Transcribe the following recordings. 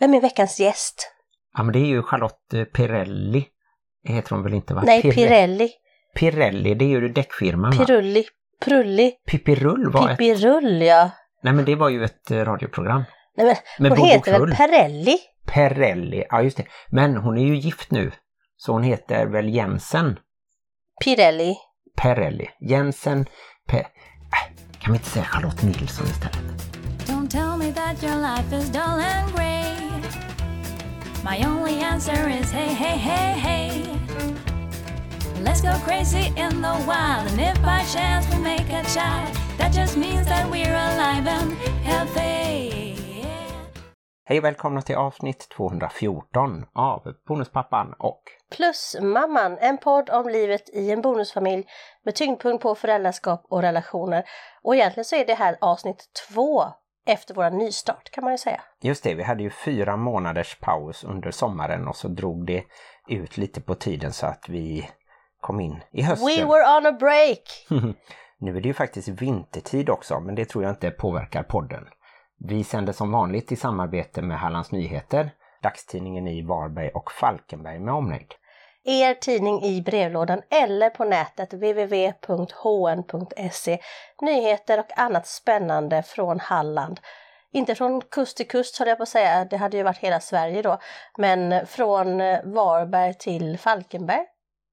Vem är veckans gäst? Ja men det är ju Charlotte eh, Pirelli. Heter hon väl inte va? Nej, Pirelli. Pirelli, det är ju däckfirman va? Pirulli. Prulli. Pippirull var ett... Pippirull, ja. Nej men det var ju ett eh, radioprogram. Nej, men, Med hon Bobo heter väl Krull. Perelli? Pirelli, ja just det. Men hon är ju gift nu. Så hon heter väl Jensen Pirelli. Pirelli. Jensen Pe... Äh, kan vi inte säga Charlotte Nilsson istället? Don't tell me that your life is dull and. My only answer is hey, hey, hey, hey. Let's go crazy in the wild, and if by chance we make a child, that just means that we're alive and healthy. Hej och välkomna till avsnitt 214 av Bonuspappan och Plus Mamman, en podd om livet i en bonusfamilj med tyngdpunkt på föräldraskap och relationer. Och egentligen så är det här avsnitt två efter vår nystart kan man ju säga. Just det, vi hade ju fyra månaders paus under sommaren och så drog det ut lite på tiden så att vi kom in i hösten. We were on a break! Nu är det ju faktiskt vintertid också, men det tror jag inte påverkar podden. Vi sänder som vanligt i samarbete med Hallands Nyheter, dagstidningen i Varberg och Falkenberg med omnejd. Er tidning i brevlådan eller på nätet www.hn.se Nyheter och annat spännande från Halland. Inte från kust till kust höll jag på att säga, det hade ju varit hela Sverige då, men från eh, Varberg till Falkenberg.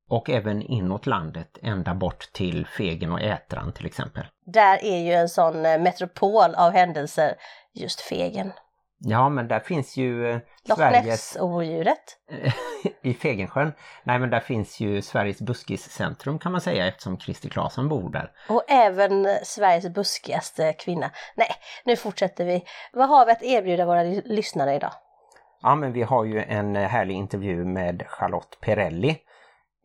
Och även inåt landet, ända bort till Fegen och Ätran till exempel. Där är ju en sån eh, metropol av händelser, just Fegen. Ja, men där finns ju eh, Sveriges... Ness-odjuret. I Fegensjön. Nej, men där finns ju Sveriges buskiscentrum kan man säga eftersom Christer Claesson bor där. Och även Sveriges buskigaste kvinna. Nej, nu fortsätter vi. Vad har vi att erbjuda våra ly- lyssnare idag? Ja, men vi har ju en eh, härlig intervju med Charlotte Perrelli.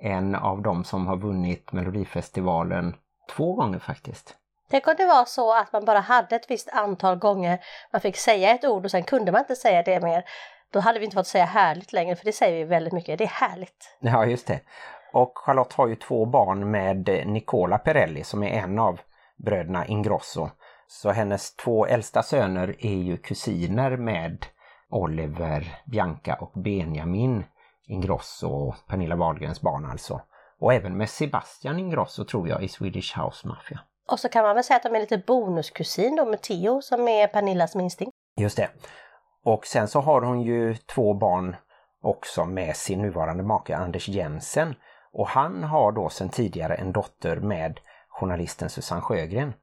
En av dem som har vunnit Melodifestivalen två gånger faktiskt. Tänk om det var så att man bara hade ett visst antal gånger man fick säga ett ord och sen kunde man inte säga det mer. Då hade vi inte fått säga härligt längre för det säger vi väldigt mycket. Det är härligt. Ja, just det. Och Charlotte har ju två barn med Nicola Perrelli som är en av bröderna Ingrosso. Så hennes två äldsta söner är ju kusiner med Oliver, Bianca och Benjamin Ingrosso och Pernilla Wahlgrens barn alltså. Och även med Sebastian Ingrosso tror jag i Swedish House Mafia. Och så kan man väl säga att de är lite bonuskusin då med Theo som är Pernillas minsting. Just det. Och sen så har hon ju två barn också med sin nuvarande make Anders Jensen. Och han har då sedan tidigare en dotter med journalisten Susanne Sjögren.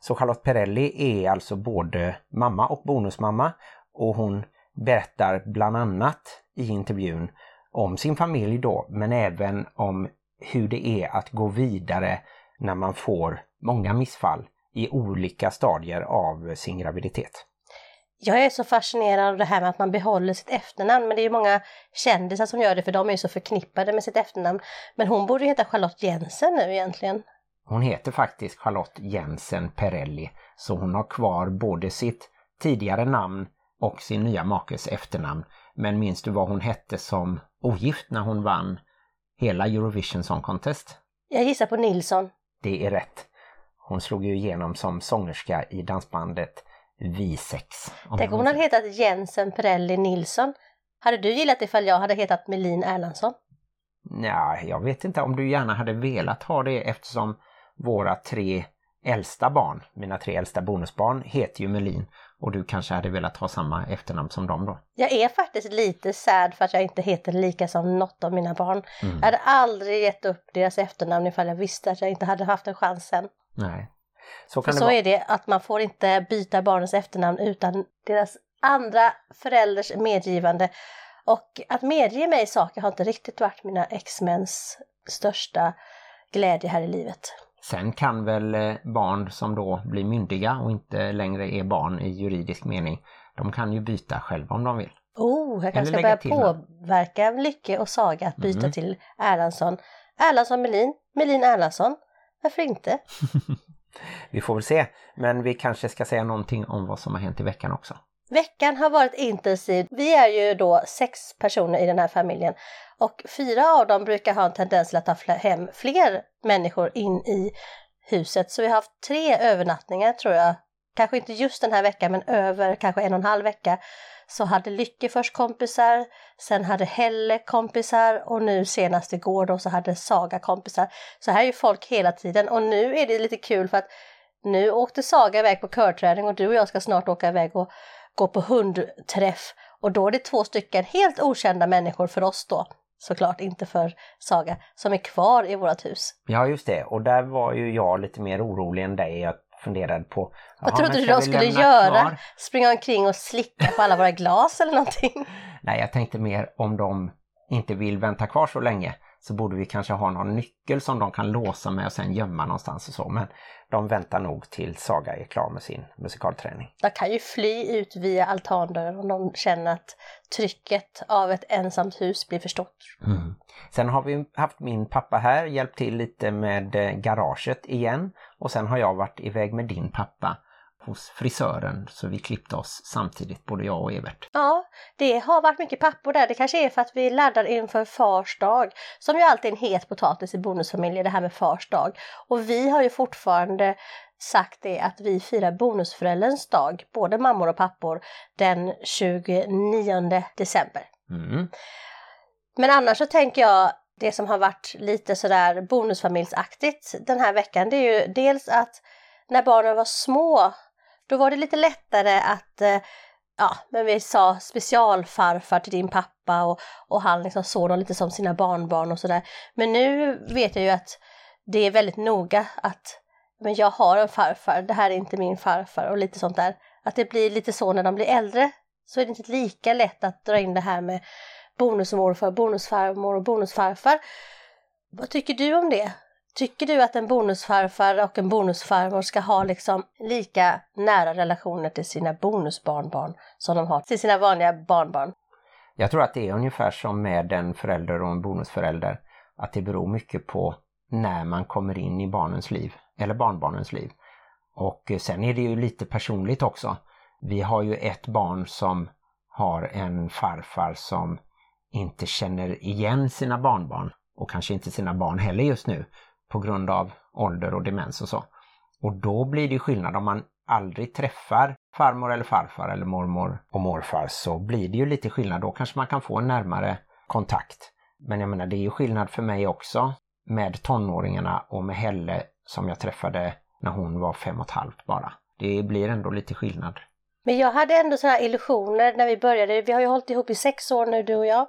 Så Charlotte Perrelli är alltså både mamma och bonusmamma och hon berättar bland annat i intervjun om sin familj då men även om hur det är att gå vidare när man får många missfall i olika stadier av sin graviditet. Jag är så fascinerad av det här med att man behåller sitt efternamn men det är ju många kändisar som gör det för de är ju så förknippade med sitt efternamn. Men hon borde heta Charlotte Jensen nu egentligen. Hon heter faktiskt Charlotte Jensen Perrelli så hon har kvar både sitt tidigare namn och sin nya makes efternamn. Men minns du vad hon hette som ogift när hon vann hela Eurovision Song Contest? Jag gissar på Nilsson. Det är rätt. Hon slog ju igenom som sångerska i dansbandet V6. om Tänk jag om hon hade hetat Jensen Perelli Nilsson. Hade du gillat ifall jag hade hetat Melin Erlandsson? Ja, jag vet inte om du gärna hade velat ha det eftersom våra tre äldsta barn, mina tre äldsta bonusbarn, heter ju Melin och du kanske hade velat ha samma efternamn som dem då. Jag är faktiskt lite sad för att jag inte heter lika som något av mina barn. Jag hade aldrig gett upp deras efternamn ifall jag visste att jag inte hade haft en chans sen. Nej. Så För kan det så vara. är det att man får inte byta barnens efternamn utan deras andra förälders medgivande. Och att medge mig saker har inte riktigt varit mina ex-mäns största glädje här i livet. Sen kan väl eh, barn som då blir myndiga och inte längre är barn i juridisk mening, de kan ju byta själva om de vill. Oh, jag kanske ska börja påverka Lycke och Saga att byta Mhm. till Erlandsson. Erlandsson Melin, Melin Erlandsson. Varför inte? Vi får väl se, men vi kanske ska säga någonting om vad som har hänt i veckan också. Veckan har varit intensiv. Vi är ju då sex personer i den här familjen och fyra av dem brukar ha en tendens till att ta hem fler människor in i huset. Så vi har haft tre övernattningar tror jag kanske inte just den här veckan men över kanske en och en halv vecka så hade Lycke först kompisar, sen hade Helle kompisar och nu senast igår då så hade Saga kompisar. Så här är ju folk hela tiden och nu är det lite kul för att nu åkte Saga iväg på körträning och du och jag ska snart åka iväg och gå på hundträff och då är det två stycken helt okända människor för oss då såklart inte för Saga, som är kvar i vårt hus. Ja just det, och där var ju jag lite mer orolig än dig. Jag funderade på... Vad trodde du de skulle göra? Kvar? Springa omkring och slicka på alla våra glas eller någonting? Nej, jag tänkte mer om de inte vill vänta kvar så länge så borde vi kanske ha någon nyckel som de kan låsa med och sen gömma någonstans och så. Men de väntar nog till Saga är klar med sin musikalträning. De kan ju fly ut via altandörren om de känner att trycket av ett ensamt hus blir för stort. Mm. Sen har vi haft min pappa här, hjälpt till lite med eh, garaget igen. Och sen har jag varit iväg med din pappa hos frisören så vi klippte oss samtidigt, både jag och Evert. Ja, det har varit mycket pappor där. Det kanske är för att vi laddar inför fars dag, som ju alltid är en het potatis i bonusfamiljer, det här med fars dag. Och vi har ju fortfarande sagt det att vi firar bonusförälderns dag, både mammor och pappor, den 29 december. Mm. Men annars så tänker jag, det som har varit lite sådär bonusfamiljsaktigt den här veckan, det är ju dels att när barnen var små då var det lite lättare att eh, ja, men vi sa specialfarfar till din pappa och, och han liksom såg dem lite som sina barnbarn och sådär. Men nu vet jag ju att det är väldigt noga att men jag har en farfar, det här är inte min farfar och lite sånt där. Att det blir lite så när de blir äldre så är det inte lika lätt att dra in det här med bonusmorfar, bonusfarmor och bonusfarfar. Vad tycker du om det? Tycker du att en bonusfarfar och en bonusfarmor ska ha liksom lika nära relationer till sina bonusbarnbarn som de har till sina vanliga barnbarn? Jag tror att det är ungefär som med en förälder och en bonusförälder. Att det beror mycket på när man kommer in i barnens liv eller barnbarnens liv. Och sen är det ju lite personligt också. Vi har ju ett barn som har en farfar som inte känner igen sina barnbarn och kanske inte sina barn heller just nu på grund av ålder och demens och så. Och då blir det skillnad om man aldrig träffar farmor eller farfar eller mormor och morfar så blir det ju lite skillnad. Då kanske man kan få en närmare kontakt. Men jag menar det är ju skillnad för mig också med tonåringarna och med Helle som jag träffade när hon var fem och ett halvt bara. Det blir ändå lite skillnad. Men jag hade ändå sådana illusioner när vi började. Vi har ju hållit ihop i sex år nu du och jag.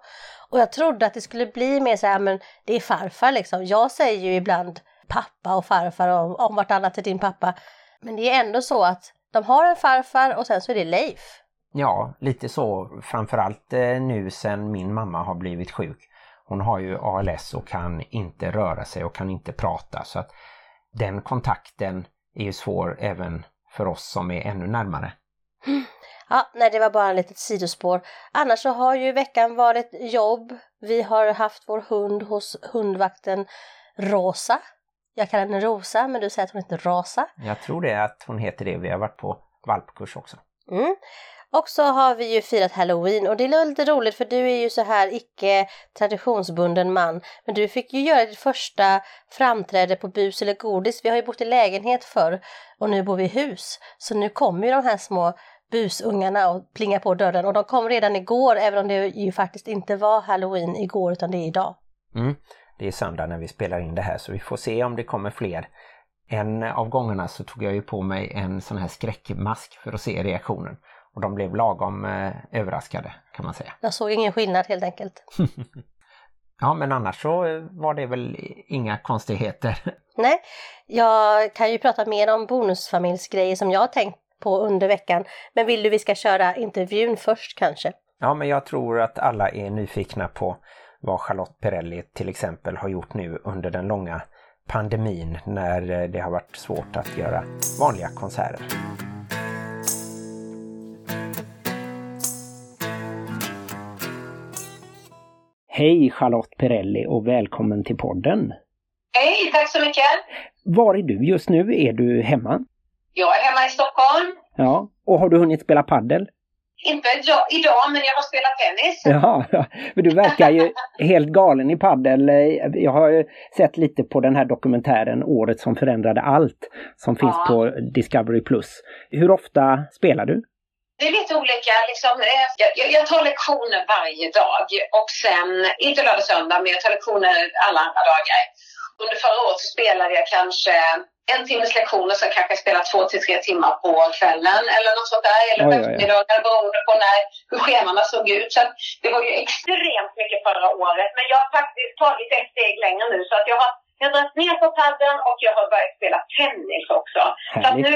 Och jag trodde att det skulle bli mer så här, men det är farfar liksom. Jag säger ju ibland pappa och farfar om, om vartannat till din pappa. Men det är ändå så att de har en farfar och sen så är det Leif. Ja, lite så. Framförallt eh, nu sen min mamma har blivit sjuk. Hon har ju ALS och kan inte röra sig och kan inte prata. Så att den kontakten är ju svår även för oss som är ännu närmare. Ja, nej, det var bara ett litet sidospår. Annars så har ju veckan varit jobb. Vi har haft vår hund hos hundvakten Rosa. Jag kallar henne Rosa, men du säger att hon heter Rosa. Jag tror det att hon heter det. Vi har varit på valpkurs också. Mm. Och så har vi ju firat halloween och det är lite roligt för du är ju så här icke traditionsbunden man. Men du fick ju göra ditt första framträde på bus eller godis. Vi har ju bott i lägenhet förr och nu bor vi i hus. Så nu kommer ju de här små busungarna och plingar på dörren och de kom redan igår även om det ju faktiskt inte var halloween igår utan det är idag. Mm. Det är söndag när vi spelar in det här så vi får se om det kommer fler. En av gångerna så tog jag ju på mig en sån här skräckmask för att se reaktionen. Och de blev lagom eh, överraskade kan man säga. Jag såg ingen skillnad helt enkelt. ja men annars så var det väl inga konstigheter. Nej, jag kan ju prata mer om bonusfamiljsgrejer som jag tänkt på under veckan. Men vill du vi ska köra intervjun först kanske? Ja, men jag tror att alla är nyfikna på vad Charlotte Perrelli till exempel har gjort nu under den långa pandemin när eh, det har varit svårt att göra vanliga konserter. Hej Charlotte Perrelli och välkommen till podden! Hej, tack så mycket! Var är du just nu? Är du hemma? Jag är hemma i Stockholm. Ja, och har du hunnit spela paddel? inte jag, idag, men jag har spelat tennis. Ja, men du verkar ju helt galen i paddel. Jag har ju sett lite på den här dokumentären Året som förändrade allt som finns ja. på Discovery+. Hur ofta spelar du? Det är lite olika. Liksom, eh, jag, jag, tar lektioner varje dag och sen, inte lördag och söndag, men jag tar lektioner alla andra dagar. Under förra året så spelade jag kanske en timmes lektioner så kanske jag spelar två till tre timmar på kvällen eller något sånt där. Eller på eftermiddagen beroende på när, hur scheman såg ut. Så det var ju extremt mycket förra året. Men jag har faktiskt tagit ett steg längre nu så att jag har jag har dragit ner på padden och jag har börjat spela tennis också. Härligt. Så att nu,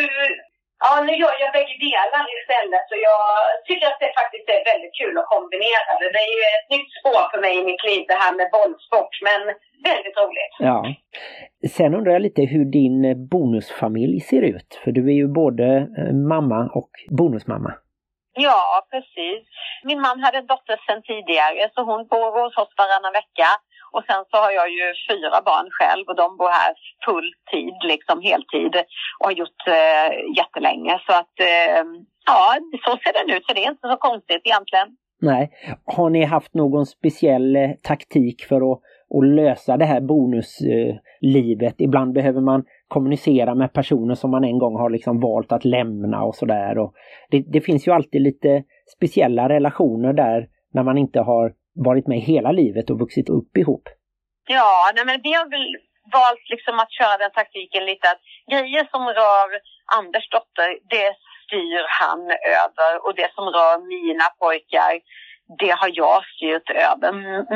ja, nu gör jag bägge delar istället. Så jag tycker att det faktiskt är väldigt kul att kombinera det. Det är ju ett nytt spår för mig i mitt liv det här med bollsport. Men väldigt roligt. Ja. Sen undrar jag lite hur din bonusfamilj ser ut. För du är ju både eh, mamma och bonusmamma. Ja, precis. Min man hade en dotter sedan tidigare så hon bor hos oss varannan vecka. Och sen så har jag ju fyra barn själv och de bor här full tid, liksom heltid och har gjort eh, jättelänge. Så att eh, ja, så ser den ut. Så det är inte så konstigt egentligen. Nej. Har ni haft någon speciell eh, taktik för att, att lösa det här bonuslivet? Ibland behöver man kommunicera med personer som man en gång har liksom valt att lämna och sådär. Det, det finns ju alltid lite speciella relationer där när man inte har varit med hela livet och vuxit upp ihop? Ja, nej men vi har väl valt liksom att köra den taktiken lite att grejer som rör Anders dotter, det styr han över och det som rör mina pojkar, det har jag styrt över,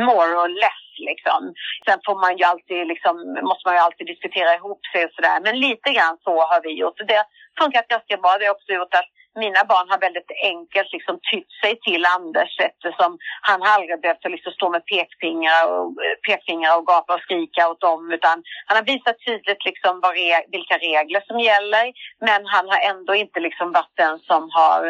more or less liksom. Sen får man ju alltid liksom, måste man ju alltid diskutera ihop sig och sådär, men lite grann så har vi gjort. Det har funkat ganska bra. Det har också gjort att mina barn har väldigt enkelt liksom tytt sig till Anders eftersom han har aldrig behövt liksom stå med pekfingrar och, pekfingrar och gapa och skrika åt dem utan han har visat tydligt liksom vad re, vilka regler som gäller men han har ändå inte liksom varit den som har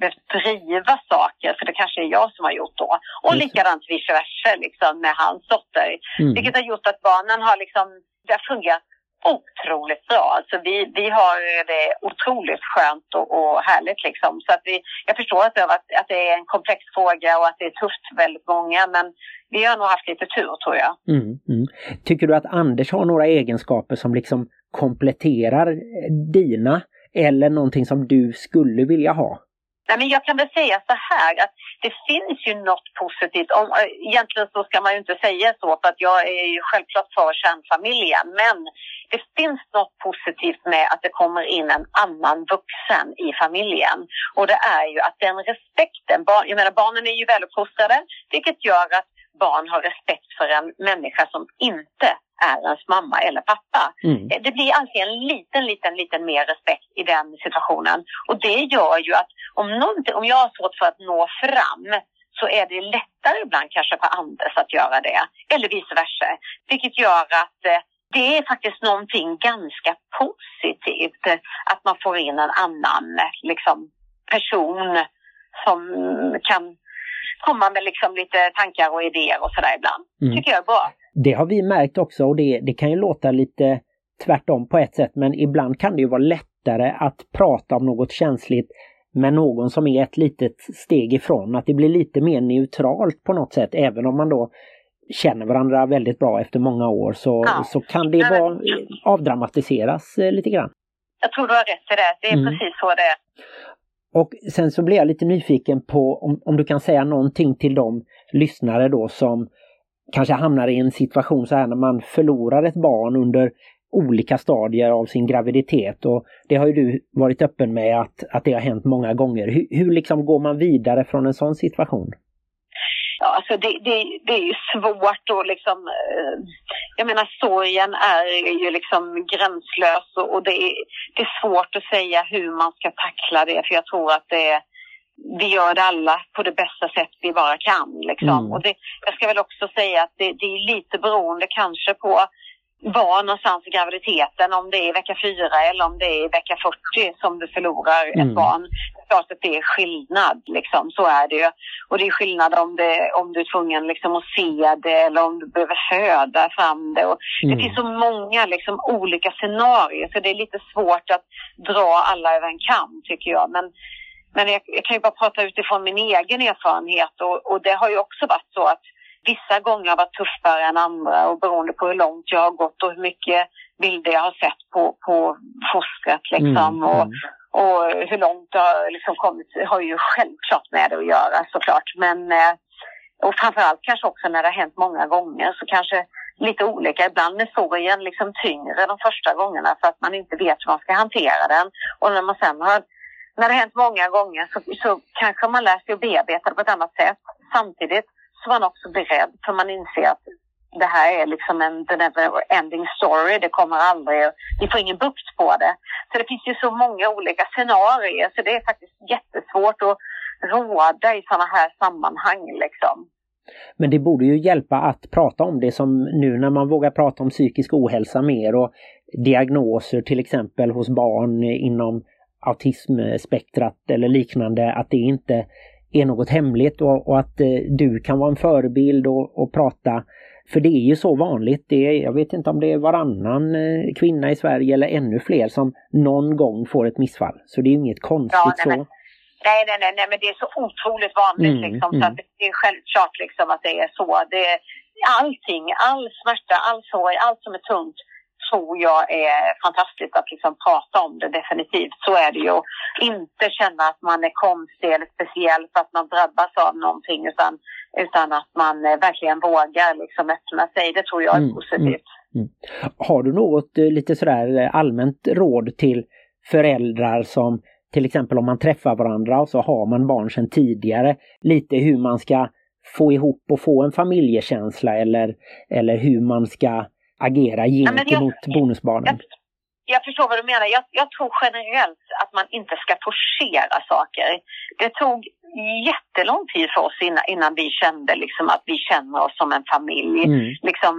behövt driva saker, för det kanske är jag som har gjort då. Och mm. likadant vice versa liksom, med hans dotter. Mm. Vilket har gjort att barnen har liksom, det har fungerat otroligt bra. Alltså vi, vi har det otroligt skönt och, och härligt liksom. Så att vi, jag förstår att det, varit, att det är en komplex fråga och att det är tufft för väldigt många men vi har nog haft lite tur tror jag. Mm, mm. Tycker du att Anders har några egenskaper som liksom kompletterar eh, dina eller någonting som du skulle vilja ha? Nej, men jag kan väl säga så här att det finns ju något positivt. Om, eh, egentligen så ska man ju inte säga så för att jag är ju självklart för kärnfamiljen. Men det finns något positivt med att det kommer in en annan vuxen i familjen. Och det är ju att den respekten, jag menar barnen är ju väluppfostrade vilket gör att barn har respekt för en människa som inte är ens mamma eller pappa. Mm. Det blir alltid en liten, liten, liten mer respekt i den situationen. Och det gör ju att om, om jag har svårt för att nå fram så är det lättare ibland kanske för Anders att göra det. Eller vice versa. Vilket gör att eh, det är faktiskt någonting ganska positivt att man får in en annan liksom, person som kan komma med liksom lite tankar och idéer och sådär ibland. Mm. tycker jag är bra. Det har vi märkt också och det, det kan ju låta lite tvärtom på ett sätt men ibland kan det ju vara lättare att prata om något känsligt med någon som är ett litet steg ifrån. Att det blir lite mer neutralt på något sätt även om man då känner varandra väldigt bra efter många år så, ja. så kan det vara, avdramatiseras eh, lite grann. Jag tror du har rätt i det. Det är mm. precis så det är. Och sen så blir jag lite nyfiken på om, om du kan säga någonting till de lyssnare då som kanske hamnar i en situation så här när man förlorar ett barn under olika stadier av sin graviditet och det har ju du varit öppen med att, att det har hänt många gånger. Hur, hur liksom går man vidare från en sån situation? Ja, alltså det, det, det är ju svårt att liksom... Eh, jag menar sorgen är ju liksom gränslös och, och det, är, det är svårt att säga hur man ska tackla det för jag tror att det är vi gör det alla på det bästa sätt vi bara kan. Liksom. Mm. Och det, jag ska väl också säga att det, det är lite beroende kanske på var någonstans i graviditeten, om det är vecka 4 eller om det är vecka 40 som du förlorar mm. ett barn. Klart att det är skillnad, liksom. så är det ju. Och det är skillnad om, det, om du är tvungen liksom, att se det eller om du behöver föda fram det. Och mm. Det finns så många liksom, olika scenarier så det är lite svårt att dra alla över en kam tycker jag. Men Men jag, jag kan ju bara prata utifrån min egen erfarenhet och, och det har ju också varit så att vissa gånger har varit tuffare än andra och beroende på hur långt jag har gått och hur mycket bilder jag har sett på, på fostret liksom. Mm, och, mm och hur långt det har liksom kommit har ju självklart med det att göra såklart. Men eh, och framförallt kanske också när det har hänt många gånger så kanske lite olika. Ibland är sorgen liksom tyngre de första gångerna för att man inte vet hur man ska hantera den. Och när man sen har, när det har hänt många gånger så, så kanske man lär sig att bearbeta det på ett annat sätt. Samtidigt så var man också beredd för man inser att det här är liksom en the never ending story. Det kommer aldrig, vi får ingen bukt på det. Så det finns ju så många olika scenarier så det är faktiskt jättesvårt att råda i sådana här sammanhang liksom. Men det borde ju hjälpa att prata om det som nu när man vågar prata om psykisk ohälsa mer och diagnoser till exempel hos barn inom autismspektrat eller liknande, att det inte är något hemligt och, och att eh, du kan vara en förebild och, och, prata. För det är ju så vanligt, det är, jag vet inte om det är varannan eh, kvinna i Sverige eller ännu fler som någon gång får ett missfall. Så det är inget konstigt Ja, nej, så. Nej, nej, nej, nej, men det är så otroligt vanligt Mm, liksom, mm. så att det är självklart liksom att det är så. Det är allting, all smärta, all sorg, allt som är tungt tror jag är fantastiskt att liksom prata om det definitivt. Så är det ju. Och Inte känna att man är konstig eller speciell för att man drabbas av någonting utan, utan att man eh, verkligen vågar liksom öppna sig. Det tror jag är Mm, positivt. Har du något eh, lite sådär eh, allmänt råd till föräldrar som till exempel om man träffar varandra och så har man barn sedan tidigare, lite hur man ska få ihop och få en familjekänsla eller, eller hur man ska agera men jag- gentemot bonusbarnen? Jag, jag förstår vad du menar. Jag, jag tror generellt att man inte ska forcera saker. Det tog jättelång tid för oss innan, innan vi kände liksom att vi känner oss som en familj. Mm. Liksom,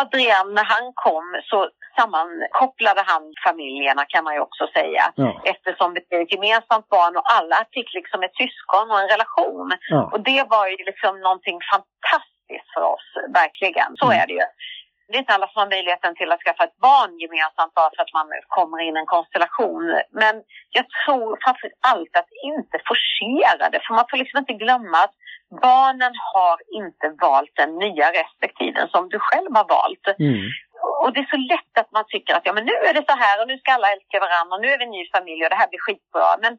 Adrian, när han kom så sammankopplade han familjerna kan man ju också säga. Ja. Eftersom det är ett gemensamt barn och alla fick liksom ett syskon och en relation. Ja. Och det var ju liksom någonting fantastiskt för oss, verkligen. Så Mm. är det ju. Det är inte alla som har möjligheten till att skaffa ett barn gemensamt bara för att man kommer in i en konstellation. Men jag tror framför allt att inte forcera det. För man får liksom inte glömma att barnen har inte valt den nya respektiven som du själv har valt. Mm. Och det är så lätt att man tycker att ja, men nu är det så här och nu ska alla älska varandra och nu är vi en ny familj och det här blir skitbra. Men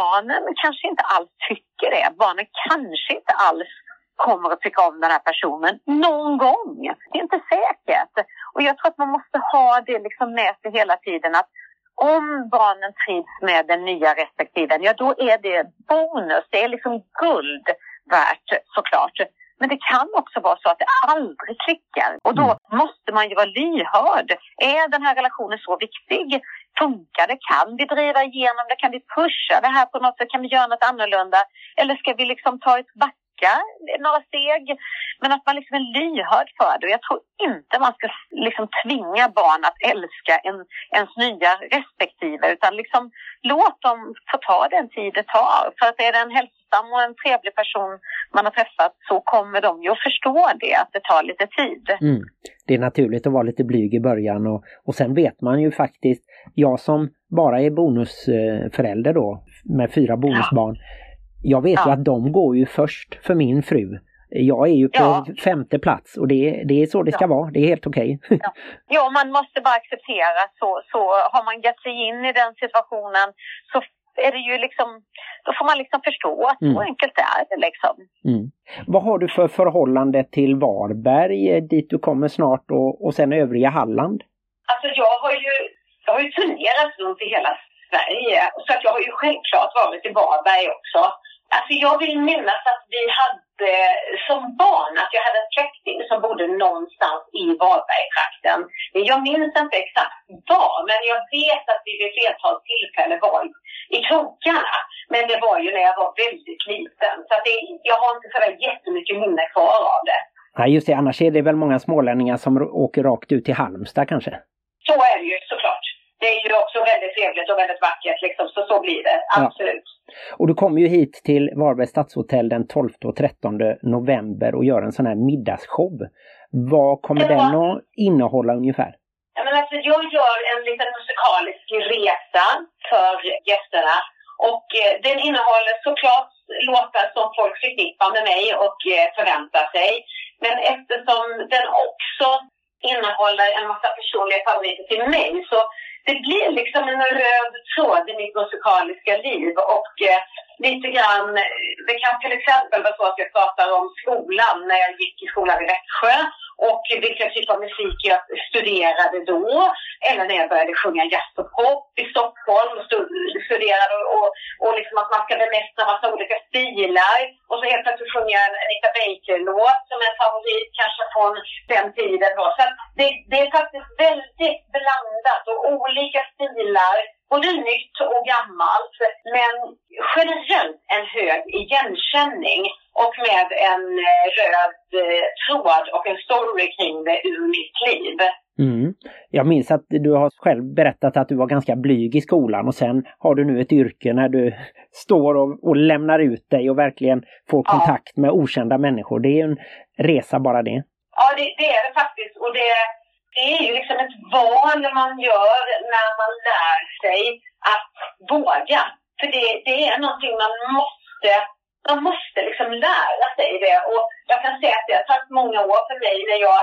barnen kanske inte alls tycker det. Barnen kanske inte alls kommer att tycka om den här personen någon gång. Det är inte säkert. Och jag tror att man måste ha det liksom med sig hela tiden att om barnen trivs med den nya respektiven, ja då är det bonus. Det är liksom guld värt såklart. Men det kan också vara så att det aldrig klickar och då måste man ju vara lyhörd. Är den här relationen så viktig? Funkar det? Kan vi driva igenom det? Kan vi pusha det här på något sätt? Kan vi göra något annorlunda? Eller ska vi liksom ta ett backa några steg? Men att man liksom är lyhörd för det. Och jag tror inte man ska liksom tvinga barn att älska en, ens nya respektive utan liksom låt dem få ta den tid det tar. För att är det en hälsosam och en trevlig person man har träffat så kommer de ju att förstå det, att det tar lite tid. Mm. Det är naturligt att vara lite blyg i början och, och sen vet man ju faktiskt, jag som bara är bonusförälder då, med fyra bonusbarn, jag vet ju Ja. att de går ju först för min fru. Jag är ju på Ja. femte plats och det, det är så det ska Ja. vara, det är helt okej. Ja, man måste bara acceptera så, så har man gett sig in i den situationen så är det ju liksom, då får man liksom förstå att Mm. så enkelt är det liksom. Mm. Vad har du för förhållande till Varberg, dit du kommer snart och, och sen övriga Halland? Alltså jag har ju, jag har ju turnerat runt i hela Sverige. Så att jag har ju självklart varit i Varberg också. Alltså jag vill minnas att vi hade som barn att jag hade en släkting som bodde någonstans i Varbergtrakten. Jag minns inte exakt var, men jag vet att vi vid flertal tillfällen var i- krokarna. Men det var ju när jag var väldigt liten. Så att det, jag har inte sådär jättemycket minne kvar av det. Nej just det, annars är det väl många smålänningar som åker rakt ut till Halmstad kanske? Så är det ju såklart. Det är ju också väldigt trevligt och väldigt vackert liksom, så så blir det. Ja. Absolut. Och du kommer ju hit till Varbergs stadshotell den 12 och 13 november och gör en sån här middagsshow. Vad kommer Ja. den att innehålla ungefär? Ja, men alltså, jag gör en liten musikalisk resa för gästerna Och eh, den innehåller såklart låtar som folk förknippar med mig och eh, förväntar sig. Men eftersom den också innehåller en massa personliga favoriter till mig så det blir liksom en röd tråd i mitt musikaliska liv och eh, lite grann, det kan till exempel vara så att jag pratar om skolan när jag gick i skolan i Växjö och vilken typ av musik jag studerade då. Eller när jag började sjunga jazz och pop i Stockholm och studerade och, och, liksom att man ska bemästra massa olika stilar. Och så helt plötsligt sjunger jag en Anita Baker-låt som är en favorit kanske från den tiden då. Så det, det är faktiskt väldigt blandat och olika stilar både nytt och gammalt, men generellt en hög igenkänning och med en eh, röd eh, tråd och en story kring det ur mitt liv. Mm. Jag minns att du har själv berättat att du var ganska blyg i skolan och sen har du nu ett yrke när du står och, och lämnar ut dig och verkligen får kontakt ja. med okända människor. Det är en resa bara det. Ja, det, det är det faktiskt. Och det, det är ju liksom ett val man gör när man lär sig att våga. För det, det är någonting man måste, man måste liksom lära sig det. Och jag kan säga att det har tagit många år för mig när jag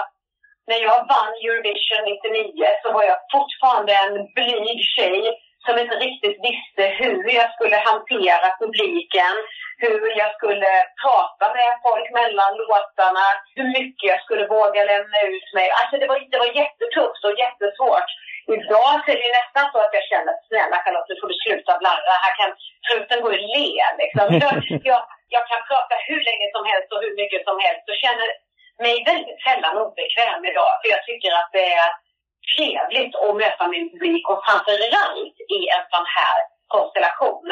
när jag vann Eurovision 99 så var jag fortfarande en blyg tjej som inte riktigt visste hur jag skulle hantera publiken, hur jag skulle prata med folk mellan låtarna, hur mycket jag skulle våga lämna ut mig. Alltså det var, det var jättetufft och jättesvårt. Idag så är det nästan så att jag känner att snälla Charlotte, nu får du sluta blarra. Här kan truten gå i le liksom. Jag, jag, jag kan prata hur länge som helst och hur mycket som helst och känner mig väldigt sällan obekväm idag. För jag tycker att det är trevligt att möta min publik och framförallt i en sån här konstellation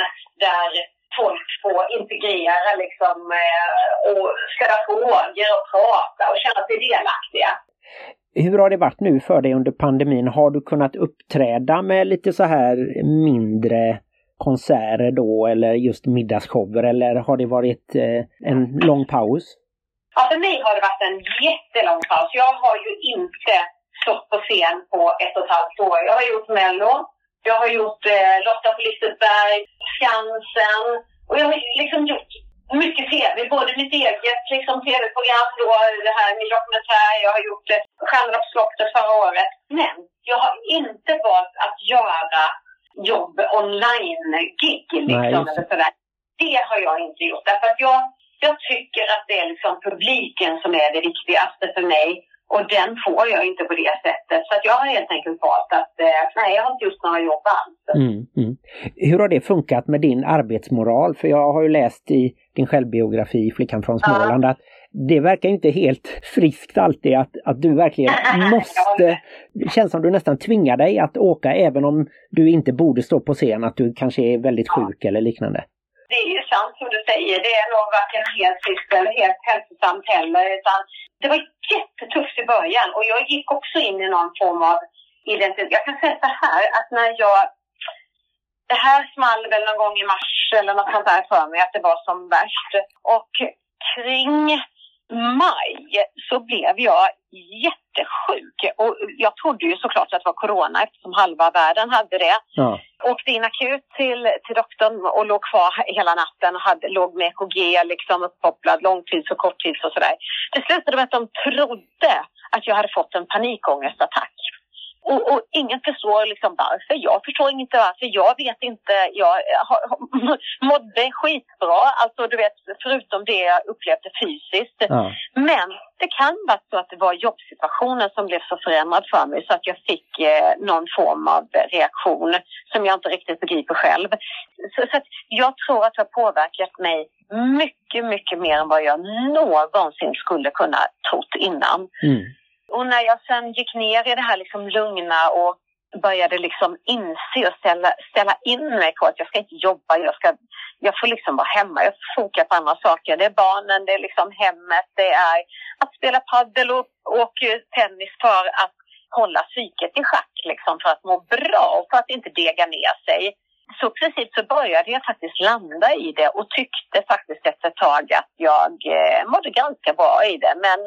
där folk får integrera liksom, eh, och ställa frågor och prata och känna sig delaktiga. Hur har det varit nu för dig under pandemin? Har du kunnat uppträda med lite så här mindre konserter då eller just middagsshower eller har det varit eh, en lång paus? Ja, för mig har det varit en jättelång paus. Jag har ju inte stått på scen på ett och ett halvt år. Jag har gjort Mello, jag har gjort eh, Lotta på Liseberg, Skansen och jag har liksom gjort mycket tv, både mitt eget liksom, tv-program då, det här Min dokumentär, jag har gjort eh, Stjärnorna på slottet förra året. Men jag har inte valt att göra jobb online-gig liksom, eller sådär. Det har jag inte gjort därför att jag, jag tycker att det är liksom publiken som är det viktigaste för mig. Och den får jag inte på det sättet. Så att jag har helt enkelt valt att eh, nej, jag har inte just några jobb alls. Mm, mm. Hur har det funkat med din arbetsmoral? För jag har ju läst i din självbiografi Flickan från Småland att det verkar inte helt friskt alltid att, att du verkligen måste... Det känns som du nästan tvingar dig att åka även om du inte borde stå på scen, att du kanske är väldigt sjuk ja. eller liknande. Det är ju sant som du säger, det är nog varken helt friskt eller helt hälsosamt heller. Utan det var jättetufft i början och jag gick också in i någon form av identitet. Jag kan säga så här att när jag... Det här small väl någon gång i mars eller något sånt där för mig att det var som värst. Och kring maj så blev jag jättesjuk. Och jag trodde ju såklart att det var corona eftersom halva världen hade det. Ja. Åkte in akut till, till doktorn och låg kvar hela natten och hade, låg med EKG liksom uppkopplad långtids och korttids och sådär. Det slutade med att de trodde att jag hade fått en panikångestattack. Och, och, ingen förstår liksom varför. Jag förstår inte varför. Jag vet inte. Jag har, mådde skitbra, alltså du vet, förutom det jag upplevde fysiskt. Ja. Men det kan vara så att det var jobbsituationen som blev så förändrad för mig så att jag fick eh, någon form av reaktion som jag inte riktigt begriper själv. Så, så jag tror att det har påverkat mig mycket, mycket mer än vad jag någonsin skulle kunna trott innan. Mm. Och när jag sen gick ner i det här liksom lugna och började liksom inse och ställa, ställa in mig på att jag ska inte jobba, jag, ska, jag får liksom vara hemma, jag får foka på andra saker. Det är barnen, det är liksom hemmet, det är att spela padel och, och tennis för att hålla psyket i schack, liksom, för att må bra och för att inte dega ner sig. Så precis så började jag faktiskt landa i det och tyckte faktiskt efter ett tag att jag eh, mådde ganska bra i det. Men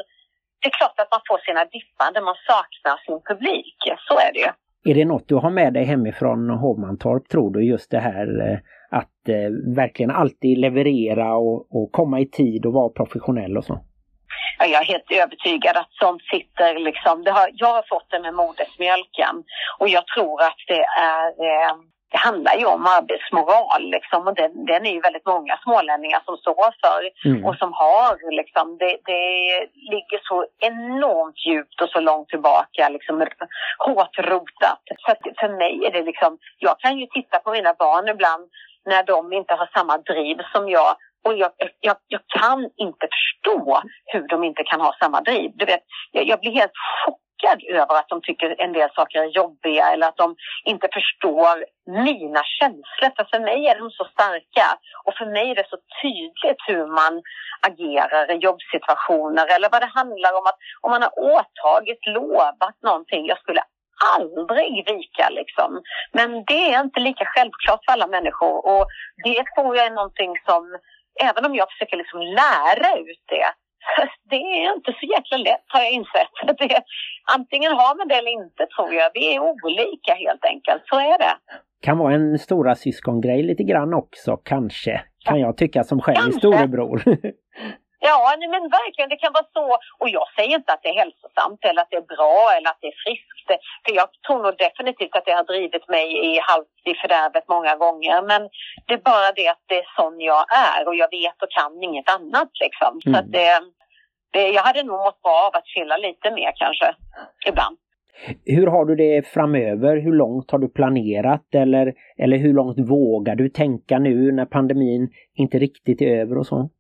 det är klart att man får sina dippar när man saknar sin publik. Så är det ju. Är det något du har med dig hemifrån Hovmantorp tror du, just det här eh, att eh, verkligen alltid leverera och, och komma i tid och vara professionell och så? Ja, jag är helt övertygad att sånt sitter liksom. Har, jag har fått det med modersmjölken och jag tror att det är eh, det handlar ju om arbetsmoral liksom och den, den är ju väldigt många smålänningar som står för Mm. och som har liksom, det, det ligger så enormt djupt och så långt tillbaka liksom hårt rotat. Så för mig är det liksom, jag kan ju titta på mina barn ibland när de inte har samma driv som jag och jag, jag, jag kan inte förstå hur de inte kan ha samma driv. Du vet, jag, jag blir helt chockad över att de tycker en del saker är jobbiga eller att de inte förstår mina känslor. För för mig är de så starka och för mig är det så tydligt hur man agerar i jobbsituationer eller vad det handlar om att om man har åtagit, lovat någonting. Jag skulle aldrig vika liksom. Men det är inte lika självklart för alla människor och det tror jag är någonting som även om jag försöker liksom lära ut det det är inte så jäkla lätt har jag insett. Det, antingen har man det eller inte tror jag. Vi är olika helt enkelt, så är det. Kan vara en stora syskongrej lite grann också kanske. Kan jag tycka som själv Kanske. storebror. Ja, nej, men verkligen, det kan vara så. Och jag säger inte att det är hälsosamt eller att det är bra eller att det är friskt. För jag tror nog definitivt att det har drivit mig i halvt i fördärvet många gånger. Men det är bara det att det är sån jag är och jag vet och kan inget annat liksom. Så Mm. att det, det, jag hade nog mått bra av att chilla lite mer kanske, ibland. Hur har du det framöver? Hur långt har du planerat eller, eller hur långt vågar du tänka nu när pandemin inte riktigt är över och så?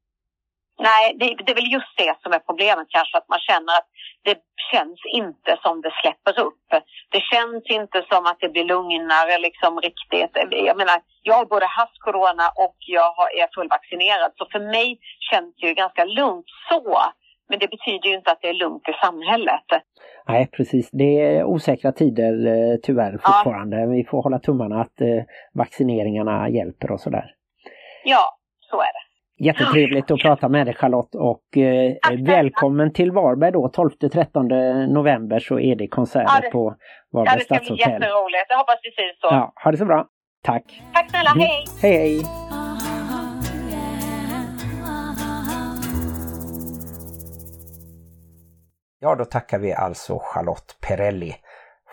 Nej, det, det är väl just det som är problemet kanske, att man känner att det känns inte som det släpper upp. Det känns inte som att det blir lugnare liksom riktigt. Jag menar, jag har både haft corona och jag är fullvaccinerad, så för mig känns det ju ganska lugnt så. Men det betyder ju inte att det är lugnt i samhället. Nej precis, det är osäkra tider eh, tyvärr Ja. fortfarande. Vi får hålla tummarna att eh, vaccineringarna hjälper och sådär. Ja, så är det. Jättetrevligt att prata med dig Charlotte och eh, välkommen till Varberg då 12-13 november så är det konserter Ja, det- på Ja, Varbergs det ska bli stadshotell. jätteroligt. Jag hoppas vi syns då. Ja, ha det så bra. Tack. Tack snälla, hej! Hej hej! Ja, då tackar vi alltså Charlotte Perelli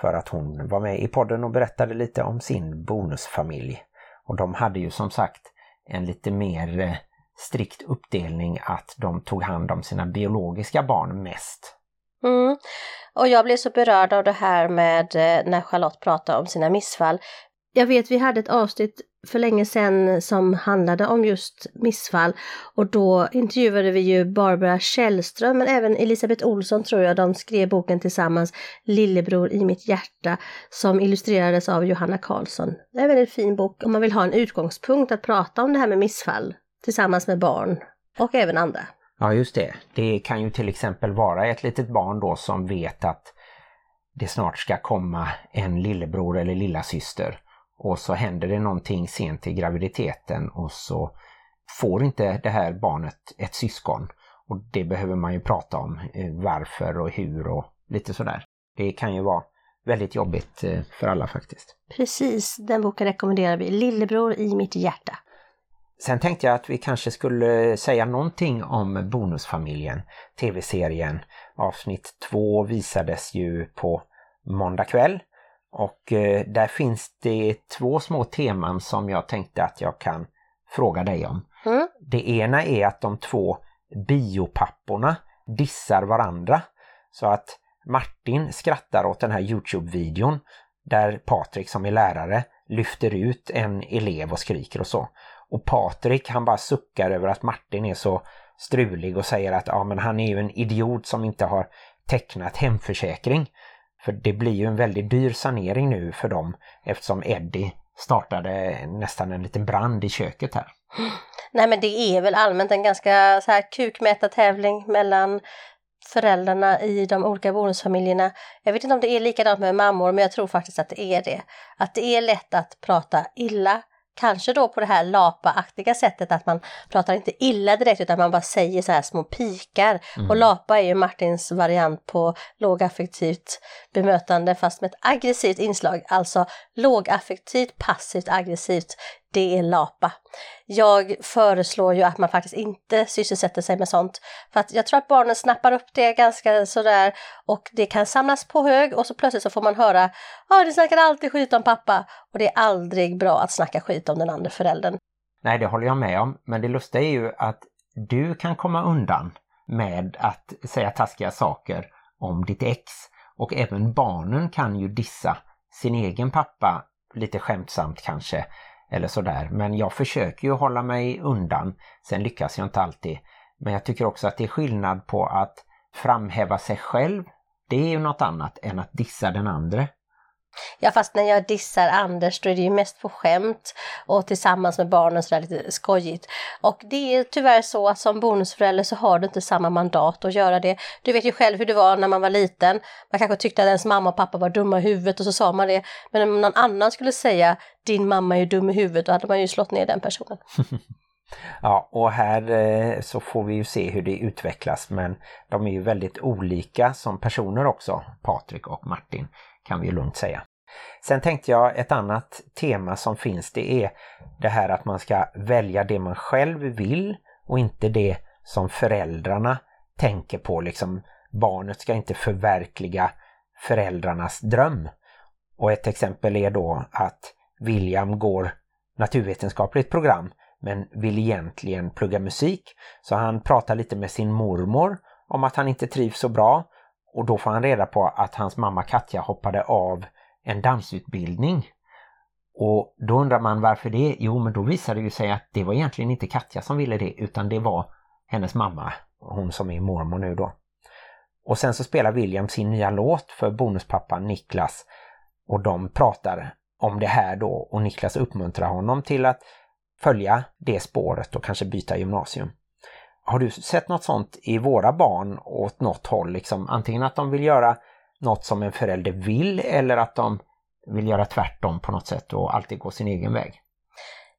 för att hon var med i podden och berättade lite om sin bonusfamilj. Och de hade ju som sagt en lite mer eh, strikt uppdelning att de tog hand om sina biologiska barn mest. Mm. Och jag blev så berörd av det här med eh, när Charlotte pratade om sina missfall. Jag vet vi hade ett avsnitt för länge sedan som handlade om just missfall och då intervjuade vi ju Barbara Källström men även Elisabeth Olsson tror jag, de skrev boken tillsammans Lillebror i mitt hjärta som illustrerades av Johanna Karlsson. Det är en väldigt fin bok om man vill ha en utgångspunkt att prata om det här med missfall tillsammans med barn och även andra. Ja, just det. Det kan ju till exempel vara ett litet barn då som vet att det snart ska komma en lillebror eller lilla syster och så händer det någonting sent i graviditeten och så får inte det här barnet ett syskon. Och det behöver man ju prata om eh, varför och hur och lite sådär. Det kan ju vara väldigt jobbigt eh, för alla faktiskt. Precis, den boken rekommenderar vi. Lillebror i mitt hjärta. Sen tänkte jag att vi kanske skulle säga någonting om Bonusfamiljen, tv-serien. Avsnitt två visades ju på måndag kväll och eh, där finns det två små teman som jag tänkte att jag kan fråga dig om. Mm. Det ena är att de två biopapporna dissar varandra så att Martin skrattar åt den här Youtube-videon där Patrik som är lärare lyfter ut en elev och skriker och så. Och Patrik han bara suckar över att Martin är så strulig och säger att ja, men han är ju en idiot som inte har tecknat hemförsäkring. För det blir ju en väldigt dyr sanering nu för dem eftersom Eddie startade nästan en liten brand i köket här. Nej men det är väl allmänt en ganska så här kukmätartävling mellan föräldrarna i de olika bonusfamiljerna. Jag vet inte om det är likadant med mammor men jag tror faktiskt att det är det. Att det är lätt att prata illa Kanske då på det här lapa-aktiga sättet att man pratar inte illa direkt utan man bara säger så här små pikar. Och lapa är ju Martins variant på lågaffektivt bemötande fast med ett aggressivt inslag. Alltså lågaffektivt, passivt, aggressivt det är lapa. Jag föreslår ju att man faktiskt inte sysselsätter sig med sånt. För att jag tror att barnen snappar upp det ganska sådär och det kan samlas på hög och så plötsligt så får man höra ja, ni snackar alltid skit om pappa och det är aldrig bra att snacka skit om den andra föräldern. Nej, det håller jag med om. Men det lustiga är ju att du kan komma undan med att säga taskiga saker om ditt ex. Och även barnen kan ju dissa sin egen pappa lite skämtsamt kanske eller sådär. Men jag försöker ju hålla mig undan. Sen lyckas jag inte alltid. Men jag tycker också att det är skillnad på att framhäva sig själv. Det är ju något annat än att dissa den andra. Ja fast när jag dissar Anders då är det ju mest på skämt och tillsammans med barnen sådär lite skojigt. Och det är tyvärr så att som bonusförälder så har du inte samma mandat att göra det. Du vet ju själv hur det var när man var liten. Man kanske tyckte att ens mamma och pappa var dumma i huvudet och så sa man det. Men om någon annan skulle säga din mamma är dum i huvudet då hade man ju slått ner den personen. Ja, och här eh, så får vi ju se hur det utvecklas men de är ju väldigt olika som personer också, Patrik och Martin kan vi lugnt säga. Sen tänkte jag ett annat tema som finns det är det här att man ska välja det man själv vill och inte det som föräldrarna tänker på. Liksom, barnet ska inte förverkliga föräldrarnas dröm. Och ett exempel är då att William går naturvetenskapligt program men vill egentligen plugga musik. Så han pratar lite med sin mormor om att han inte trivs så bra och då får han reda på att hans mamma Katja hoppade av en dansutbildning. Och då undrar man varför det? Jo, men då visade det ju sig att det var egentligen inte Katja som ville det utan det var hennes mamma, hon som är mormor nu då. Och sen så spelar William sin nya låt för bonuspappan Niklas och de pratar om det här då och Niklas uppmuntrar honom till att följa det spåret och kanske byta gymnasium. Har du sett något sånt i våra barn åt något håll? Liksom, antingen att de vill göra något som en förälder vill eller att de vill göra tvärtom på något sätt och alltid gå sin egen väg.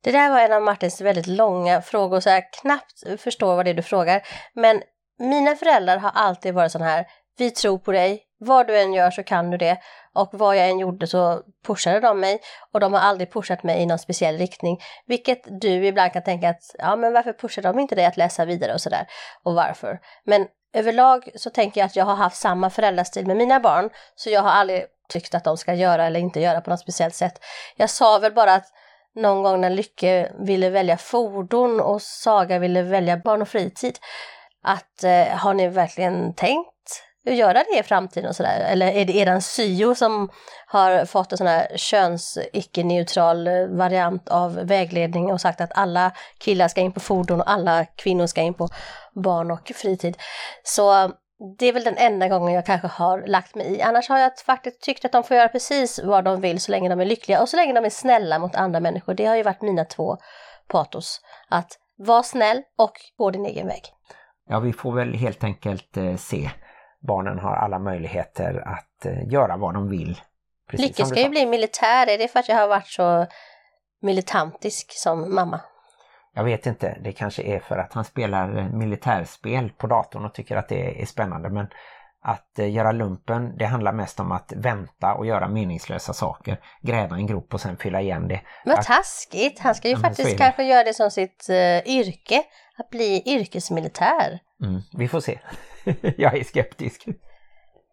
Det där var en av Martins väldigt långa frågor så jag knappt förstår vad det är du frågar. Men mina föräldrar har alltid varit sådana här, vi tror på dig, vad du än gör så kan du det och vad jag än gjorde så pushade de mig och de har aldrig pushat mig i någon speciell riktning. Vilket du ibland kan tänka att, ja men varför pushar de inte dig att läsa vidare och sådär och varför? Men överlag så tänker jag att jag har haft samma föräldrastil med mina barn så jag har aldrig tyckt att de ska göra eller inte göra på något speciellt sätt. Jag sa väl bara att någon gång när Lycke ville välja fordon och Saga ville välja barn och fritid att eh, har ni verkligen tänkt göra det i framtiden och sådär? Eller är det eran syo som har fått en sån här köns icke-neutral eh, variant av vägledning och sagt att alla killar ska in på fordon och alla kvinnor ska in på barn och fritid. Så det är väl den enda gången jag kanske har lagt mig i. Annars har jag faktiskt tyckt att de får göra precis vad de vill så länge de är lyckliga och så länge de är snälla mot andra människor. Det har ju varit mina två patos. Att vara snäll och gå din egen väg. Ja, vi får väl helt enkelt eh, se barnen har alla möjligheter att eh, göra vad de vill. Lycke ska ju bli militär, är det för att jag har varit så militantisk som mamma? Jag vet inte, det kanske är för att han spelar eh, militärspel på datorn och tycker att det är spännande men att eh, göra lumpen, det handlar mest om att vänta och göra meningslösa saker. Gräva en grop och sen fylla igen det. Vad att... taskigt! Han ska ju ja, faktiskt kanske göra det som sitt uh, yrke, att bli yrkesmilitär. Mm, vi får se. jag är skeptisk.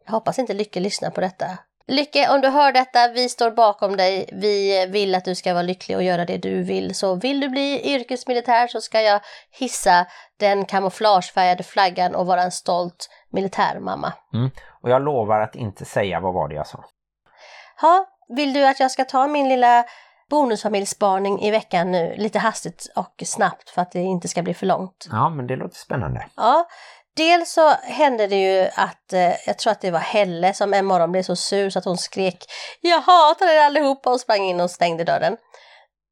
Jag hoppas inte Lycke lyssnar på detta. Lycke, om du hör detta, vi står bakom dig. Vi vill att du ska vara lycklig och göra det du vill. Så vill du bli yrkesmilitär så ska jag hissa den kamouflagefärgade flaggan och vara en stolt militärmamma. Mm. Och jag lovar att inte säga vad var det jag sa. Ja, vill du att jag ska ta min lilla bonusfamiljsspaning i veckan nu lite hastigt och snabbt för att det inte ska bli för långt? Ja, men det låter spännande. Ja, Dels så hände det ju att, eh, jag tror att det var Helle som en morgon blev så sur så att hon skrek Jag hatar er allihopa och sprang in och stängde dörren.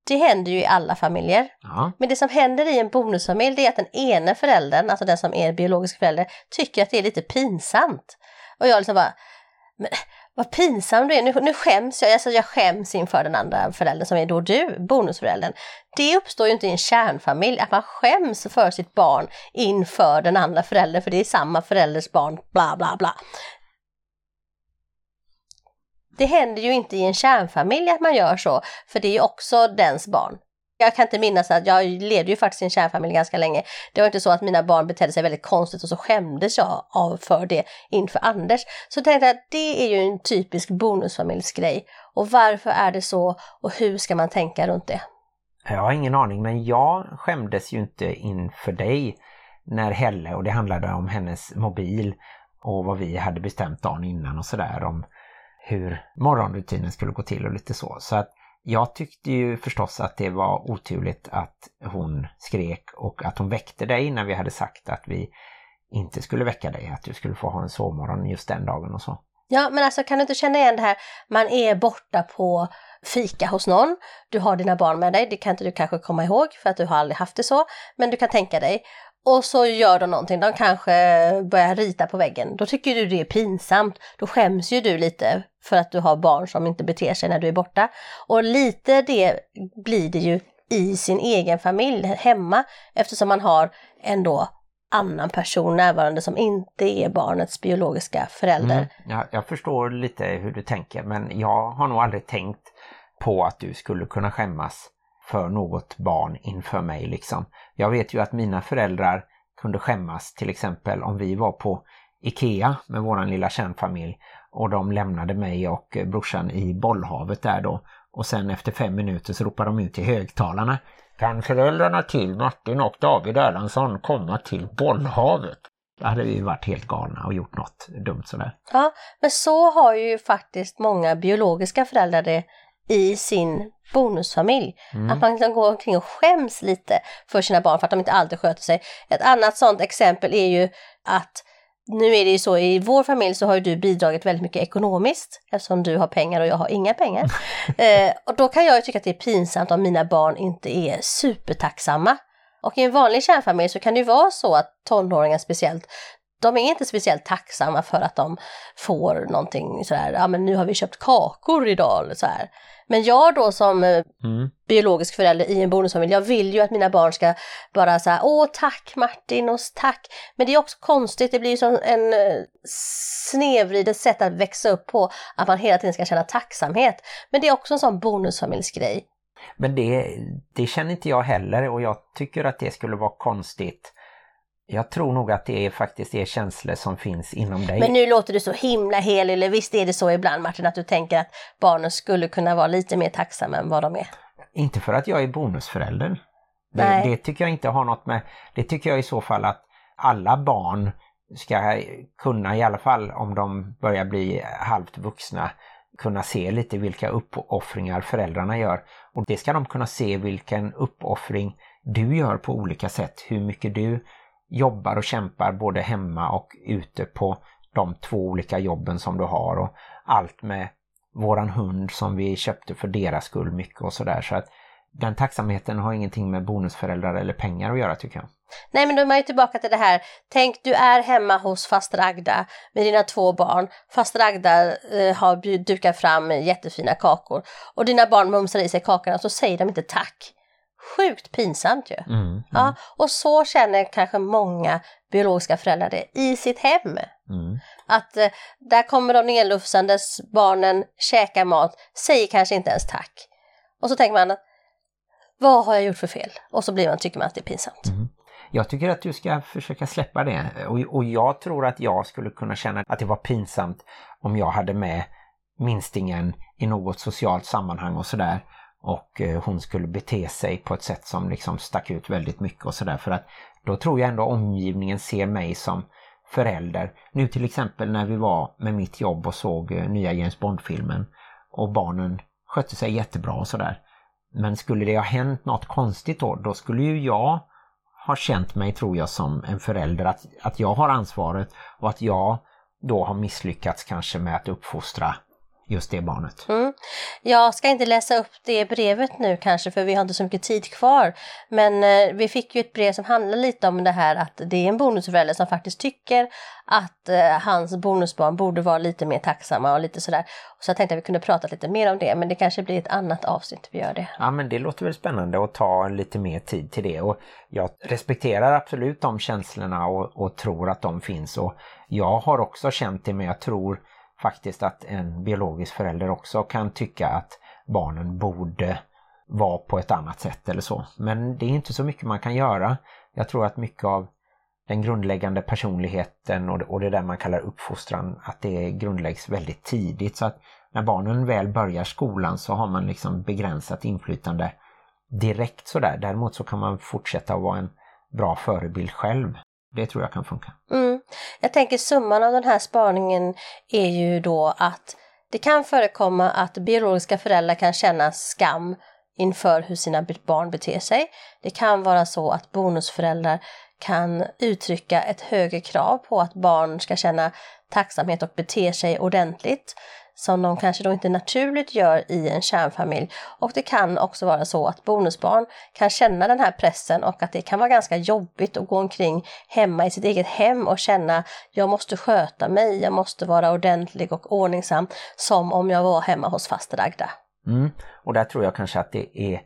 Det händer ju i alla familjer. Ja. Men det som händer i en bonusfamilj det är att den ene föräldern, alltså den som är biologisk förälder, tycker att det är lite pinsamt. Och jag liksom bara, men vad pinsam du är, nu, nu skäms jag, alltså jag skäms inför den andra föräldern som är då du, bonusföräldern. Det uppstår ju inte i en kärnfamilj, att man skäms för sitt barn inför den andra föräldern, för det är samma förälders barn, bla bla bla. Det händer ju inte i en kärnfamilj att man gör så, för det är ju också dens barn. Jag kan inte minnas att jag levde ju faktiskt i en kärnfamilj ganska länge. Det var inte så att mina barn betedde sig väldigt konstigt och så skämdes jag av för det inför Anders. Så tänkte jag att det är ju en typisk bonusfamiljsgrej. Och varför är det så och hur ska man tänka runt det? Jag har ingen aning men jag skämdes ju inte inför dig när Helle och det handlade om hennes mobil och vad vi hade bestämt dagen innan och sådär om hur morgonrutinen skulle gå till och lite så. Så att jag tyckte ju förstås att det var oturligt att hon skrek och att hon väckte dig när vi hade sagt att vi inte skulle väcka dig, att du skulle få ha en sovmorgon just den dagen och så. Ja, men alltså kan du inte känna igen det här, man är borta på fika hos någon, du har dina barn med dig, det kan inte du kanske komma ihåg för att du har aldrig haft det så, men du kan tänka dig. Och så gör de någonting, de kanske börjar rita på väggen. Då tycker du det är pinsamt. Då skäms ju du lite för att du har barn som inte beter sig när du är borta. Och lite det blir det ju i sin egen familj hemma eftersom man har ändå annan person närvarande som inte är barnets biologiska förälder. Mm, jag, jag förstår lite hur du tänker men jag har nog aldrig tänkt på att du skulle kunna skämmas för något barn inför mig liksom. Jag vet ju att mina föräldrar kunde skämmas till exempel om vi var på Ikea med våran lilla kärnfamilj och de lämnade mig och brorsan i bollhavet där då och sen efter fem minuter så ropar de ut i högtalarna Kan föräldrarna till Martin och David Erlandsson komma till bollhavet? Då hade vi varit helt galna och gjort något dumt sådär. Ja, men så har ju faktiskt många biologiska föräldrar det i sin bonusfamilj. Mm. Att man kan gå omkring och skäms lite för sina barn för att de inte alltid sköter sig. Ett annat sådant exempel är ju att nu är det ju så i vår familj så har ju du bidragit väldigt mycket ekonomiskt eftersom du har pengar och jag har inga pengar. eh, och då kan jag ju tycka att det är pinsamt om mina barn inte är supertacksamma. Och i en vanlig kärnfamilj så kan det ju vara så att tonåringar speciellt, de är inte speciellt tacksamma för att de får någonting sådär, ja men nu har vi köpt kakor idag eller så här. Men jag då som eh, mm. biologisk förälder i en bonusfamilj, jag vill ju att mina barn ska bara säga åh tack Martin och tack. Men det är också konstigt, det blir ju som en eh, snedvridet sätt att växa upp på, att man hela tiden ska känna tacksamhet. Men det är också en sån bonusfamiljsgrej. Men det, det känner inte jag heller och jag tycker att det skulle vara konstigt jag tror nog att det är faktiskt är känslor som finns inom dig. Men nu låter du så himla hel, eller visst är det så ibland Martin att du tänker att barnen skulle kunna vara lite mer tacksamma än vad de är? Inte för att jag är bonusförälder. Det, det, tycker jag inte har något med, det tycker jag i så fall att alla barn ska kunna i alla fall om de börjar bli halvt vuxna kunna se lite vilka uppoffringar föräldrarna gör. Och det ska de kunna se vilken uppoffring du gör på olika sätt, hur mycket du jobbar och kämpar både hemma och ute på de två olika jobben som du har och allt med våran hund som vi köpte för deras skull mycket och sådär. Så att den tacksamheten har ingenting med bonusföräldrar eller pengar att göra tycker jag. Nej men då är man ju tillbaka till det här, tänk du är hemma hos faster Agda med dina två barn. Faster Agda eh, har dukat fram jättefina kakor och dina barn mumsar i sig kakorna och så säger de inte tack sjukt pinsamt ju. Mm, mm. Ja, och så känner kanske många biologiska föräldrar det i sitt hem. Mm. Att eh, där kommer de nedlufsandes, barnen käkar mat, säger kanske inte ens tack. Och så tänker man att vad har jag gjort för fel? Och så blir man, tycker man att det är pinsamt. Mm. Jag tycker att du ska försöka släppa det och, och jag tror att jag skulle kunna känna att det var pinsamt om jag hade med minstingen i något socialt sammanhang och sådär och eh, hon skulle bete sig på ett sätt som liksom stack ut väldigt mycket och sådär för att då tror jag ändå omgivningen ser mig som förälder. Nu till exempel när vi var med mitt jobb och såg eh, nya James Bond-filmen och barnen skötte sig jättebra och sådär. Men skulle det ha hänt något konstigt då, då skulle ju jag ha känt mig, tror jag, som en förälder. Att, att jag har ansvaret och att jag då har misslyckats kanske med att uppfostra just det barnet. Mm. Jag ska inte läsa upp det brevet nu kanske för vi har inte så mycket tid kvar. Men eh, vi fick ju ett brev som handlar lite om det här att det är en bonusförälder som faktiskt tycker att eh, hans bonusbarn borde vara lite mer tacksamma och lite sådär. Så jag tänkte att vi kunde prata lite mer om det men det kanske blir ett annat avsnitt vi gör det. Ja men det låter väl spännande att ta lite mer tid till det och jag respekterar absolut de känslorna och, och tror att de finns och jag har också känt det men jag tror faktiskt att en biologisk förälder också kan tycka att barnen borde vara på ett annat sätt eller så. Men det är inte så mycket man kan göra. Jag tror att mycket av den grundläggande personligheten och det, där man kallar uppfostran, att det grundläggs väldigt tidigt. Så att när barnen väl börjar skolan så har man liksom begränsat inflytande direkt sådär. Däremot så kan man fortsätta att vara en bra förebild själv. Det tror jag kan funka. Mm. Jag tänker summan av den här spaningen är ju då att det kan förekomma att biologiska föräldrar kan känna skam inför hur sina barn beter sig. Det kan vara så att bonusföräldrar kan uttrycka ett högre krav på att barn ska känna tacksamhet och bete sig ordentligt som de kanske då inte naturligt gör i en kärnfamilj. Och det kan också vara så att bonusbarn kan känna den här pressen och att det kan vara ganska jobbigt att gå omkring hemma i sitt eget hem och känna jag måste sköta mig, jag måste vara ordentlig och ordningsam som om jag var hemma hos faster Agda. Mm. Och där tror jag kanske att det är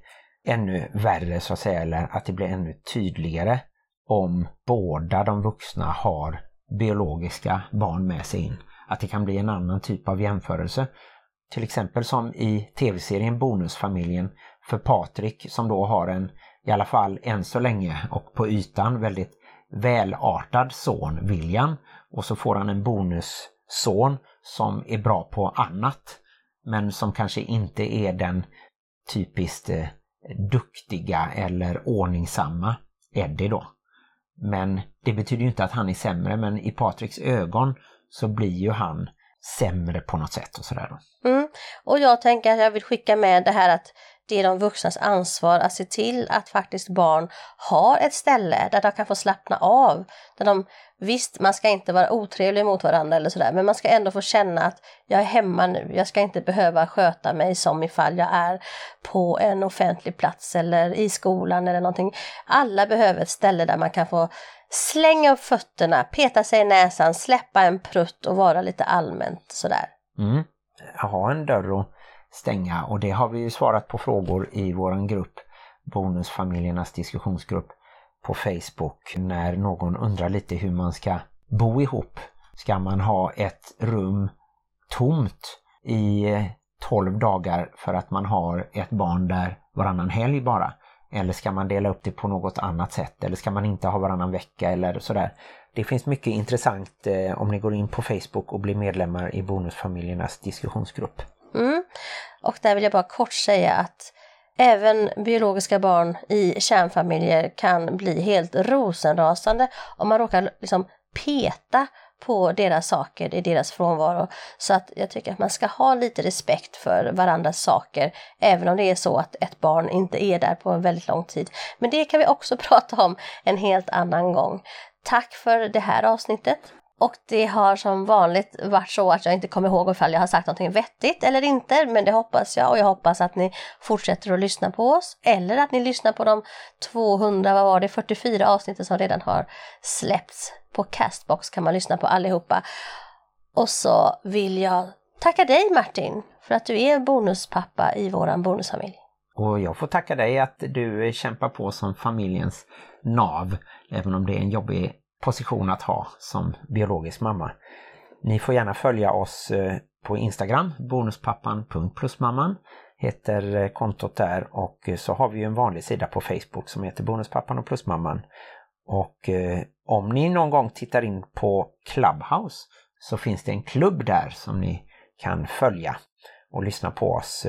ännu värre så att säga, eller att det blir ännu tydligare om båda de vuxna har biologiska barn med sig in. Att det kan bli en annan typ av jämförelse. Till exempel som i tv-serien Bonusfamiljen för Patrik som då har en, i alla fall än så länge och på ytan väldigt välartad son, William. Och så får han en bonusson som är bra på annat men som kanske inte är den typiskt eh, duktiga eller ordningsamma Eddie då. Men det betyder ju inte att han är sämre men i Patriks ögon så blir ju han sämre på något sätt och sådär. Mm. Och jag tänker att jag vill skicka med det här att det är de vuxnas ansvar att se till att faktiskt barn har ett ställe där de kan få slappna av. Där de, visst, man ska inte vara otrevlig mot varandra eller sådär, men man ska ändå få känna att jag är hemma nu. Jag ska inte behöva sköta mig som ifall jag är på en offentlig plats eller i skolan eller någonting. Alla behöver ett ställe där man kan få slänga upp fötterna, peta sig i näsan, släppa en prutt och vara lite allmänt sådär. Mm. Ha en dörr att stänga och det har vi ju svarat på frågor i våran grupp Bonusfamiljernas diskussionsgrupp på Facebook när någon undrar lite hur man ska bo ihop. Ska man ha ett rum tomt i 12 dagar för att man har ett barn där varannan helg bara? Eller ska man dela upp det på något annat sätt? Eller ska man inte ha varannan vecka eller sådär? Det finns mycket intressant eh, om ni går in på Facebook och blir medlemmar i Bonusfamiljernas diskussionsgrupp. Mm. Och där vill jag bara kort säga att även biologiska barn i kärnfamiljer kan bli helt rosenrasande om man råkar liksom peta på deras saker i deras frånvaro. Så att jag tycker att man ska ha lite respekt för varandras saker, även om det är så att ett barn inte är där på en väldigt lång tid. Men det kan vi också prata om en helt annan gång. Tack för det här avsnittet. Och det har som vanligt varit så att jag inte kommer ihåg ifall jag har sagt någonting vettigt eller inte, men det hoppas jag och jag hoppas att ni fortsätter att lyssna på oss eller att ni lyssnar på de 200, vad var det, 44 avsnitten som redan har släppts. På Castbox kan man lyssna på allihopa. Och så vill jag tacka dig Martin för att du är bonuspappa i våran bonusfamilj. Och jag får tacka dig att du kämpar på som familjens nav, även om det är en jobbig position att ha som biologisk mamma. Ni får gärna följa oss eh, på Instagram, bonuspappan.plusmamman heter eh, kontot där och eh, så har vi en vanlig sida på Facebook som heter Bonuspappan och Plusmamman. Och om ni någon gång tittar in på Clubhouse så finns det en klubb där som ni kan följa och lyssna på oss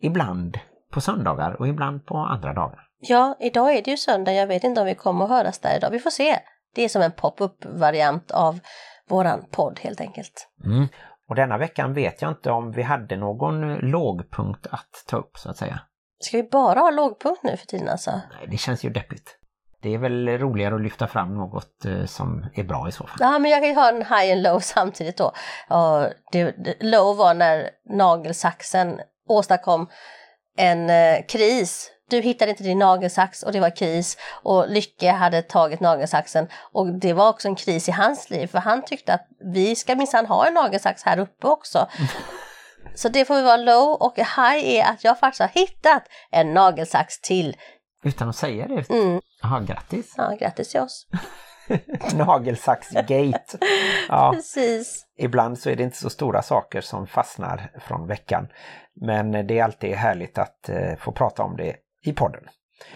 ibland på söndagar och ibland på andra dagar. Ja, idag är det ju söndag. Jag vet inte om vi kommer att höras där idag. Vi får se. Det är som en pop-up variant av våran podd helt enkelt. Mm. Och denna veckan vet jag inte om vi hade någon lågpunkt att ta upp så att säga. Ska vi bara ha lågpunkt nu för tiden alltså? Nej, det känns ju deppigt. Det är väl roligare att lyfta fram något eh, som är bra i så fall. Ja, men jag kan ju ha en high and low samtidigt då. Och det, det, low var när nagelsaxen åstadkom en eh, kris. Du hittade inte din nagelsax och det var kris och Lycke hade tagit nagelsaxen och det var också en kris i hans liv för han tyckte att vi ska minsann ha en nagelsax här uppe också. Så det får vi vara low och high är att jag faktiskt har hittat en nagelsax till. Utan att säga det? Mm. Jaha, grattis! Ja, grattis till oss. Nagelsaxgate. Ja, Precis. ibland så är det inte så stora saker som fastnar från veckan. Men det är alltid härligt att eh, få prata om det i podden.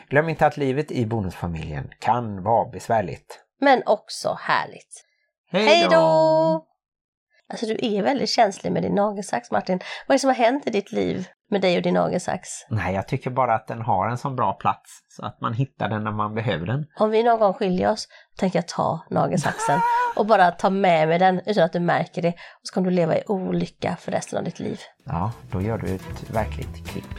Glöm inte att livet i bonusfamiljen kan vara besvärligt. Men också härligt. Hej då! Alltså du är väldigt känslig med din nagelsax Martin. Vad är det som har hänt i ditt liv med dig och din nagelsax? Nej, jag tycker bara att den har en sån bra plats så att man hittar den när man behöver den. Om vi någon gång skiljer oss tänker jag ta nagelsaxen och bara ta med mig den utan att du märker det. Och så kommer du leva i olycka för resten av ditt liv. Ja, då gör du ett verkligt klipp.